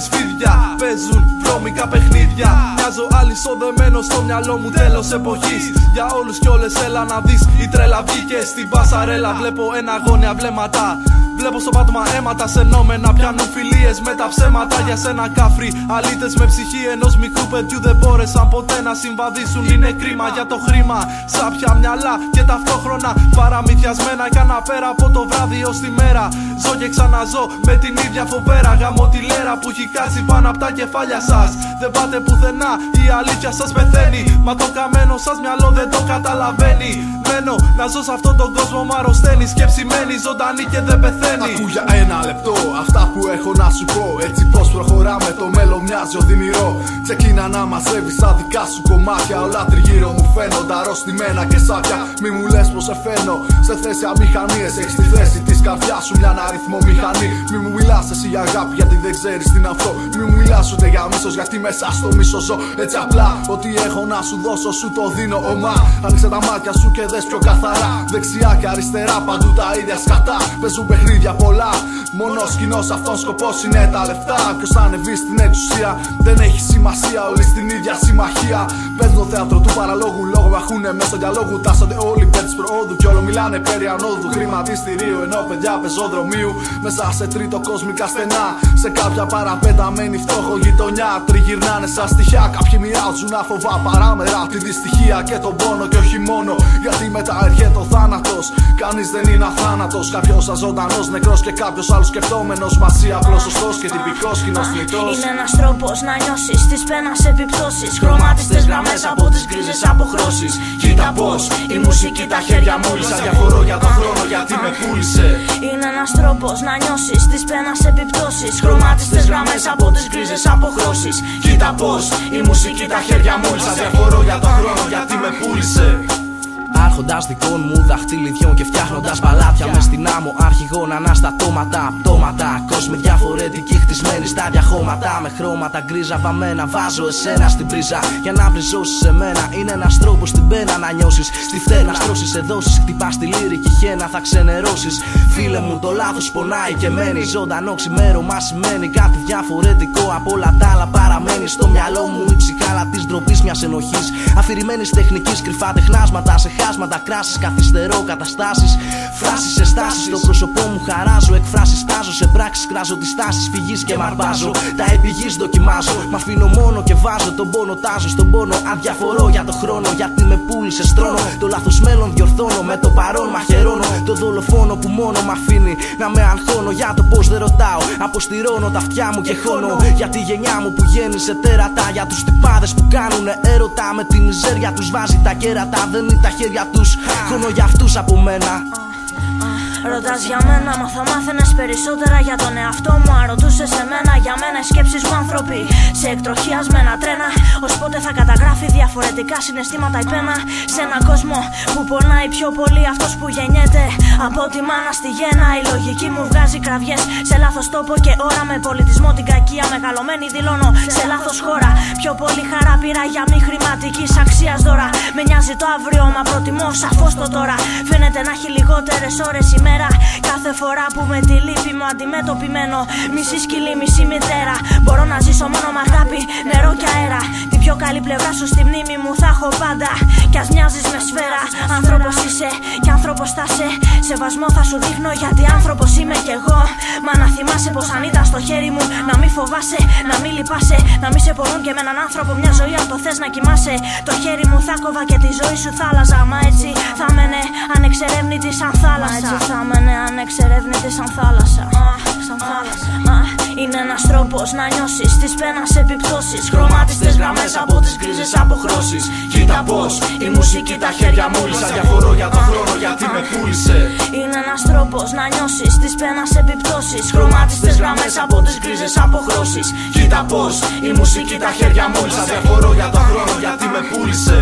this feeling. Βγάζω αλυσοδεμένο στο μυαλό μου τέλος εποχής. Για όλους κι όλες έλα να δεις. Η τρέλα βγήκε στην πασαρέλα. Βλέπω ένα γόνια βλέμματα. Βλέπω στο πάτωμα αίματα σε νόμενα. Πιάνουν φιλίες με τα ψέματα για σένα κάφρι. Αλίτε με ψυχή ενός μικρού παιδιού δεν μπόρεσαν ποτέ να συμβαδίσουν. Είναι κρίμα για το χρήμα. Σάπια μυαλά και ταυτόχρονα παραμυθιασμένα. Κάνα πέρα από το βράδυ ως τη μέρα. Ζω και ξαναζώ με την ίδια φοβέρα. Γαμώ τη λέρα που έχει κάτσει πάνω από τα κεφάλια σας. Δεν πάτε πουθενά, η αλήθεια σας πεθαίνει. Μα το καμένο σας μυαλό δεν το καταλαβαίνει. Μένω να ζω σε αυτόν τον κόσμο, μα αρρωσταίνεις. Σκέψη μένει ζωντανή και δεν πεθαίνει. Ακού για ένα λεπτό αυτά που έχω να σου πω. Έτσι πώς προχωράμε, το μέλλον μοιάζει οδυνηρό. Ξεκίνα να μαζεύεις τα δικά σου κομμάτια. Όλα τριγύρω μου φαίνονται αρρωστημένα και σάπια. Μη μου λες πως σε φαίνω σε θέση αμηχανίες. Έχεις τη θέση της καρδιάς σου μια αριθμό μηχανή. Μη μου μιλάς εσύ για αγάπη γιατί δεν ξέρεις τι είναι αυτό. Μη μου μιλάς ούτε για μίσο γιατί μέσα στο μίσο ζω. Έτσι απλά ό,τι έχω να σου δώσω σου το δίνω ομά. Άνοιξε τα μάτια σου και δες πιο καθαρά. Δεξιά και αριστερά παντού τα ίδια σκατά. Παίζουν παιχνίδια πολλά. Μόνο κοινό αυτόν σκοπός είναι τα λεφτά. Ποιος θα ανεβεί στην εξουσία δεν έχει σημασία. Όλοι στην ίδια συμμαχία. Παίζουν το θέατρο του παραλόγου λόγω μαχούνε μέσα στο διαλόγου. Τάσσονται όλοι υπέρ της προόδου και όλο μιλάνε περί ανόδου. Χρηματιστηρίου ενώ παιδιά πεζοδρομίου. Μέσα σε τρίτο κοσμικά στενά. Σε κάποια παραπεταμένη φτώχο γειτονιά. Τριγυρνάνε σαν στοιχεία. Κάποιοι μοιράζουν αφοβά παράμερα τη δυστυχία και τον πόνο και όχι μόνο. Γιατί μετά έρχεται ο θάνατος. Κανείς δεν είναι αθάνατος. Κάποιος αζωντανός νεκρός και κάποιος άλλος σκεφτόμενος. Μαζί απλός σωστός και τυπικός κοινός Είναι ένας τρόπος να νιώσεις τη πένας επιπτώσεις. Χρωμάτιστες γραμμές από τις γκρίζες αποχρώσεις. Κοίτα πώς η μουσική τα χέρια μου Σαν διαφορώ για τον χρόνο γιατί με πούλησε. Είναι ένας τρόπος να νιώσεις τη πένας επιπτώσεις. Χρωμάτιστες γραμμές από τις γκρίζες αποχρώσεις. Κοίτα πώς η μουσική τα χέρια μου Σαν διαφορώ για τον χρόνο γιατί με πούλησε. Άρχοντα δικών μου δαχτυλιδιών και φτιάχνοντας παλάτια μες στην άμμο αρχηγών αναστατώματα. Πτώματα, κόσμοι διαφορετικοί χτισμένοι στα διαχώματα. Με χρώματα γκρίζα βαμμένα. Βάζω εσένα στην πρίζα για να βριζώσει σε μένα. Είναι ένας τρόπος στην πένα να νιώσεις. Στη φτένα στρώσεις σε δόσει. Χτυπάς τη λύρικη χένα, θα ξενερώσεις. Φίλε μου, το λάθος πονάει και μένει. Ζωντανό ξημέρωμα σημαίνει κάτι διαφορετικό από όλα τα άλλα. Παραμένει στο μυαλό μου η ψυχάλα της ντροπής μιας ενοχής. Αφηρημένης τεχνικής κρυφά τεχνάσματα σε χάσματα, κράσεις, καθυστερώ καταστάσεις. Φράσεις σε στάσει, το πρόσωπό μου χαράζω. Εκφράσεις τάζω σε πράξεις, κράζω τις τάσεις φυγή και μαρπάζω. Τα επιγείς δοκιμάζω. Μ' αφήνω μόνο και βάζω τον πόνο, τάζω στον πόνο. Αδιαφορώ για το χρόνο, γιατί με πούλησε στρώνω. Το λάθος μέλλον διορθώνω, με το παρόν μαχαιρώνω. Το δολοφόνο που μόνο μ' αφήνει να με αγχώνω για το πώς δεν ρωτάω. Αποστηρώνω τα αυτιά μου και χώνω. Για τη γενιά μου που γέννησε τέρατα. Για τους τυπάδες που κάνουν έρωτα με την μιζέρια τους βάζει τα κέρατα. Δεν είναι τα χέρια του. Χρόνο για αυτούς από μένα. Ρωτάς για μένα, μα θα μάθαινες περισσότερα για τον εαυτό μου. Αν ρωτούσες σε μένα, για μένα οι σκέψεις μου άνθρωποι. Σε εκτροχιασμένα τρένα, ως πότε θα καταγράφει διαφορετικά συναισθήματα η πένα. Σε έναν κόσμο που πονάει πιο πολύ αυτός που γεννιέται. Από τη μάνα στη γέννα, η λογική μου βγάζει κραυγές. Σε λάθος τόπο και ώρα με πολιτισμό την κακία μεγαλωμένη δηλώνω. Σε λάθος χώρα, πιο πολύ χαρά πήρα για μη χρηματικής αξίας δώρα. Με νοιάζει το αύριο, μα προτιμώ σαφώς το τώρα. Φαίνεται να έχει λιγότερες ώρες η μέρα. Κάθε φορά που με τη λύπη μου αντιμετωπιμένο. Μισή σκυλή, μισή μητέρα. Μπορώ να ζήσω μόνο με αγάπη, νερό και αέρα. Την πιο καλή πλευρά σου στη μνήμη μου θα έχω πάντα. Κι ας μοιάζεις με σφαίρα. Άνθρωπος είσαι και άνθρωπος θα σε. Σεβασμό θα σου δείχνω γιατί άνθρωπος είμαι κι εγώ. Μα να θυμάσαι πως αν ήταν στο χέρι μου να μην φοβάσαι, να μην λυπάσαι. Να μην σε πονούν και με έναν άνθρωπο μια ζωή αν το θες να κοιμάσαι. Το χέρι μου θα κόβα και τη ζωή σου θα άλλαζα. Μα έτσι θα μένε ανεξερεύνητη σαν θάλασσα. Θα μένε ανεξερεύνητη σαν θάλασσα. Σαν θάλασσα. Είναι ένας τρόπος να νιώσεις τις πένας επιπτώσεις. Χρωμάτιστες γραμμές από τις γκρίζες αποχρώσεις. Κοίτα πώς η μουσική τα χέρια μου Σαν διαφορώ για τον χρόνο γιατί με πούλησε. Είναι ένας τρόπος να νιώσεις τις πένας επιπτώσεις. Χρωμάτιστες γραμμές από τις γκρίζες αποχρώσεις. Κοίτα πώς η μουσική τα χέρια μου Σαν διαφορώ για τον χρόνο γιατί με πούλησε.